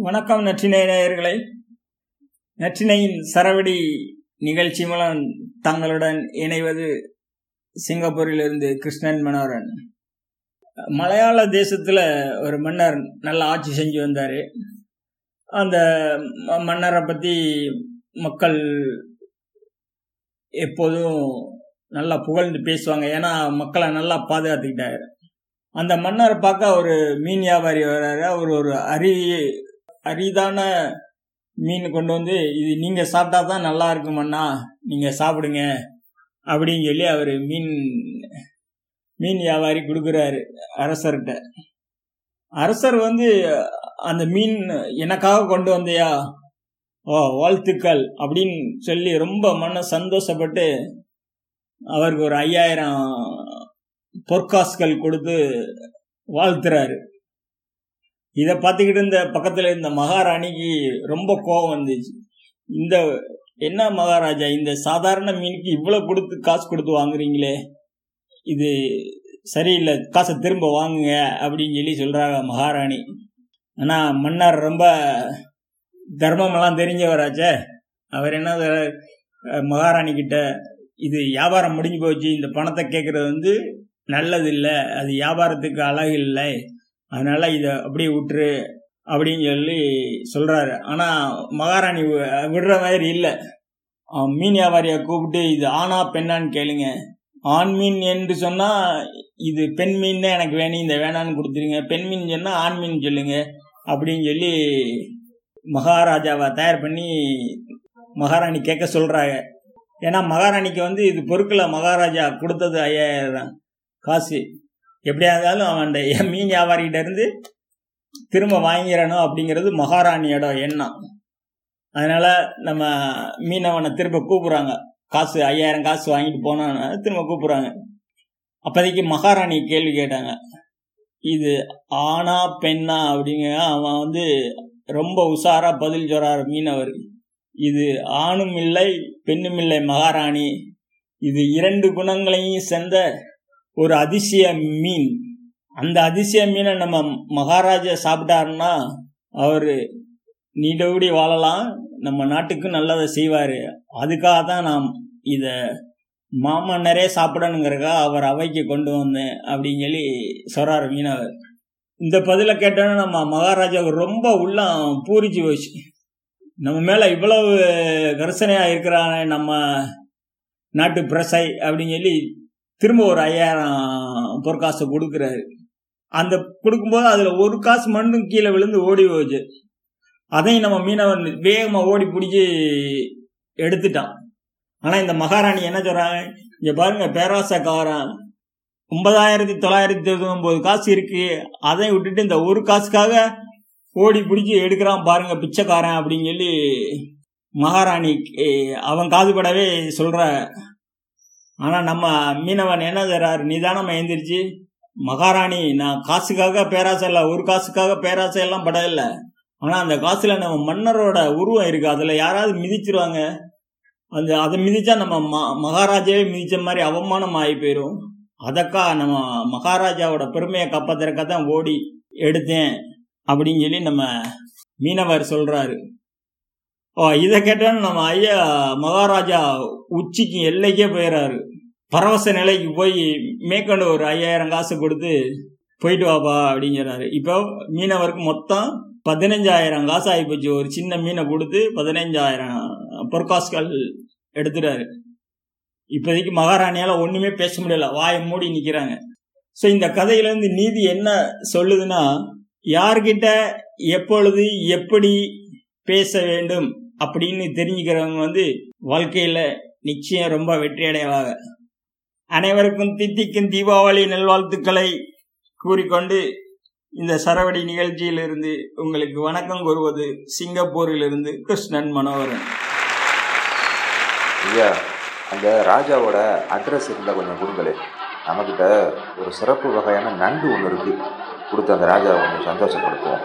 வணக்கம் நற்றினை நேயர்களை. நற்றினையின் சரவடி நிகழ்ச்சி மூலம் தங்களுடன் இணைவது சிங்கப்பூரிலிருந்து கிருஷ்ணன் மனோரன். மலையாள தேசத்தில் ஒரு மன்னர் நல்ல ஆட்சி செஞ்சு வந்தார். அந்த மன்னரை பற்றி மக்கள் எப்போதும் நல்லா புகழ்ந்து பேசுவாங்க. ஏன்னா மக்களை நல்லா பாதுகாத்துக்கிட்டாரு. அந்த மன்னரை பார்க்க ஒரு மீன் வியாபாரி வர்றாரு. அவர் ஒரு அறிவியை அரிதான மீன் கொண்டு வந்து இது நீங்கள் சாப்பிட்டா தான் நல்லா இருக்குமண்ணா நீங்கள் சாப்பிடுங்க. அப்படின்னு சொல்லி அவர் மீன் மீன் வியாபாரி கொடுக்குறாரு அரசர்கிட்ட. அரசர் வந்து அந்த மீன் எனக்காக கொண்டு வந்தியா? ஓ வாழ்த்துக்கள் அப்படின்னு சொல்லி ரொம்ப மன சந்தோஷப்பட்டு அவருக்கு ஒரு ஐயாயிரம் பொற்காசுகள் கொடுத்து வாழ்த்துறாரு. இதை பார்த்துக்கிட்டு இந்த பக்கத்தில் இருந்த மகாராணிக்கு ரொம்ப கோபம் வந்துச்சு. இந்த என்ன மகாராஜா இந்த சாதாரண மீனுக்கு இவ்வளோ கொடுத்து காசு கொடுத்து வாங்குறீங்களே? இது சரியில்லை காசை திரும்ப வாங்குங்க அப்படின்னு சொல்லி சொல்கிறாங்க மகாராணி. ஆனால் மன்னர் ரொம்ப தர்மமெல்லாம் தெரிஞ்சவராச்சே. அவர் என்ன மகாராணி கிட்ட இது வியாபாரம் முடிஞ்சு போச்சு இந்த பணத்தை கேட்குறது வந்து நல்லது இல்லை அது வியாபாரத்துக்கு அழகு இல்லை அதனால் இதை அப்படியே விட்டுரு அப்படின்னு சொல்லி சொல்கிறாரு ஆனால் மகாராணி விடுற மாதிரி இல்லை. மீன் வியாபாரியை கூப்பிட்டு இது ஆனா பெண்ணான்னு கேளுங்க. ஆண் மீன் என்று சொன்னால் இது பெண் மீன் தான் எனக்கு வேணும். இந்த வேணான்னு கொடுத்துருங்க. பெண் மீன் சொன்னால் ஆண் மீன் சொல்லுங்க. அப்படின்னு சொல்லி மகாராஜாவை தயார் பண்ணி மகாராணி கேட்க சொல்கிறாங்க ஏன்னா மகாராணிக்கு வந்து இது பொருட்களை மகாராஜா கொடுத்தது ஐயாயிரம் காசு. எப்படியா இருந்தாலும் அவன் மீன் வியாபாரிகிட்ட இருந்து திரும்ப வாங்கிடணும் அப்படிங்கிறது மகாராணியோட எண்ணம். அதனால நம்ம மீனவனை திரும்ப கூப்பிடுறாங்க. காசு ஐயாயிரம் காசு வாங்கிட்டு போனான்னு திரும்ப கூப்பிடுறாங்க. அப்போதைக்கு மகாராணி கேள்வி கேட்டாங்க. இது ஆனா பெண்ணா அப்படிங்க அவன் வந்து ரொம்ப உஷாரா பதில் சொல்றாரு மீனவர். இது ஆணும் இல்லை பெண்ணும் இல்லை மகாராணி. இது இரண்டு குணங்களையும் சேர்ந்த ஒரு அதிசய மீன். அந்த அதிசய மீனை நம்ம மகாராஜா சாப்பிட்டாருன்னா அவர் நீடோடி வாழலாம். நம்ம நாட்டுக்கு நல்லதை செய்வார். அதுக்காக தான் நான் இதை மாமன்னரே சாப்பிடணுங்கிறக்கா அவர் அவைக்கு கொண்டு வந்தேன் அப்படின்னு சொல்லி சொல்கிறார் மீனவர். இந்த பதிலை கேட்டோன்னா நம்ம மகாராஜாவுக்கு ரொம்ப உள்ளம் பூரிச்சு போச்சு. நம்ம மேலே இவ்வளவு கரிசனையாக இருக்கிறான நம்ம நாட்டு பிரசை அப்படின்னு சொல்லி திரும்ப ஒரு ஐயாயிரம் பொற்காசை கொடுக்குறாரு. அந்த கொடுக்கும்போது அதில் ஒரு காசு மண்ணும் கீழே விழுந்து ஓடி போச்சு. அதையும் நம்ம மீனவன் வேகமாக ஓடி பிடிச்சி எடுத்துட்டான். ஆனால் இந்த மகாராணி என்ன சொல்கிறாங்க இங்கே பாருங்க பேராசக்காரன் ஒன்பதாயிரத்தி தொள்ளாயிரத்தி ஒன்பது காசு இருக்கு. அதையும் விட்டுட்டு இந்த ஒரு காசுக்காக ஓடி பிடிச்சி எடுக்கிறான் பாருங்க பிச்சைக்காரன் அப்படின்னு சொல்லி மகாராணி அவன் காதுபடவே சொல்ற ஆனால் நம்ம மீனவன் என்ன தர்றாரு நிதானமாக எழுந்திரிச்சு மகாராணி நான் காசுக்காக பேராசை இல்லை ஒரு காசுக்காக பேராசை எல்லாம் படவில்லை. ஆனால் அந்த காசில் நம்ம மன்னரோட உருவம் இருக்குது அதில் யாராவது மிதிச்சிருவாங்க? அந்த அதை மிதித்தா நம்ம ம மகாராஜாவே மிதித்த மாதிரி அவமானம் ஆகி போயிடும் அதக்கா நம்ம மகாராஜாவோட பெருமையை காப்பாத்துறக்க தான் ஓடி எடுத்தேன் அப்படின்னு சொல்லி நம்ம மீனவர் சொல்கிறாரு ஓ இதை கேட்டாலும் நம்ம ஐயா மகாராஜா உச்சிக்கு எல்லைக்கே போயிடுறாரு பரவச நிலைக்கு போய் மேற்கொண்டு ஒரு ஐயாயிரம் காசு கொடுத்து போயிட்டு வாப்பா அப்படிங்கிறாரு இப்போ மீனவருக்கு மொத்தம் பதினஞ்சாயிரம் காசு ஆகிப்போச்சு ஒரு சின்ன மீனை கொடுத்து பதினஞ்சாயிரம் பொற்காசுகள் எடுத்துட்டாரு. இப்போதைக்கு மகாராணியால் ஒன்றுமே பேச முடியல. வாயை மூடி நிற்கிறாங்க ஸோ இந்த கதையிலேருந்து நீதி என்ன சொல்லுதுன்னா யார்கிட்ட எப்பொழுது எப்படி பேச வேண்டும் அப்படின்னு தெரிஞ்சுக்கிறவங்க வந்து வாழ்க்கையில் நிச்சயம் ரொம்ப வெற்றி அடைவாங்க அனைவருக்கும் தித்திக்கும் தீபாவளி நல்வாழ்த்துக்களை கூறிக்கொண்டு இந்த சரவடி நிகழ்ச்சியிலிருந்து உங்களுக்கு வணக்கம் கூறுவது சிங்கப்பூரிலிருந்து கிருஷ்ணன் மனோகரன். ஐயா அந்த ராஜாவோட அட்ரஸ் இருந்தால் கொஞ்சம் கொடுங்களே நம்மக்கிட்ட ஒரு சிறப்பு வகையான நண்டு ஒன்று இருக்குது கொடுத்து அந்த ராஜாவை கொஞ்சம் சந்தோஷப்படுத்துவோம்.